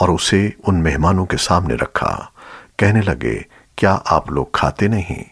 और उसे उन मेहमानों के सामने रखा। कहने लगे क्या आप लोग खाते नहीं?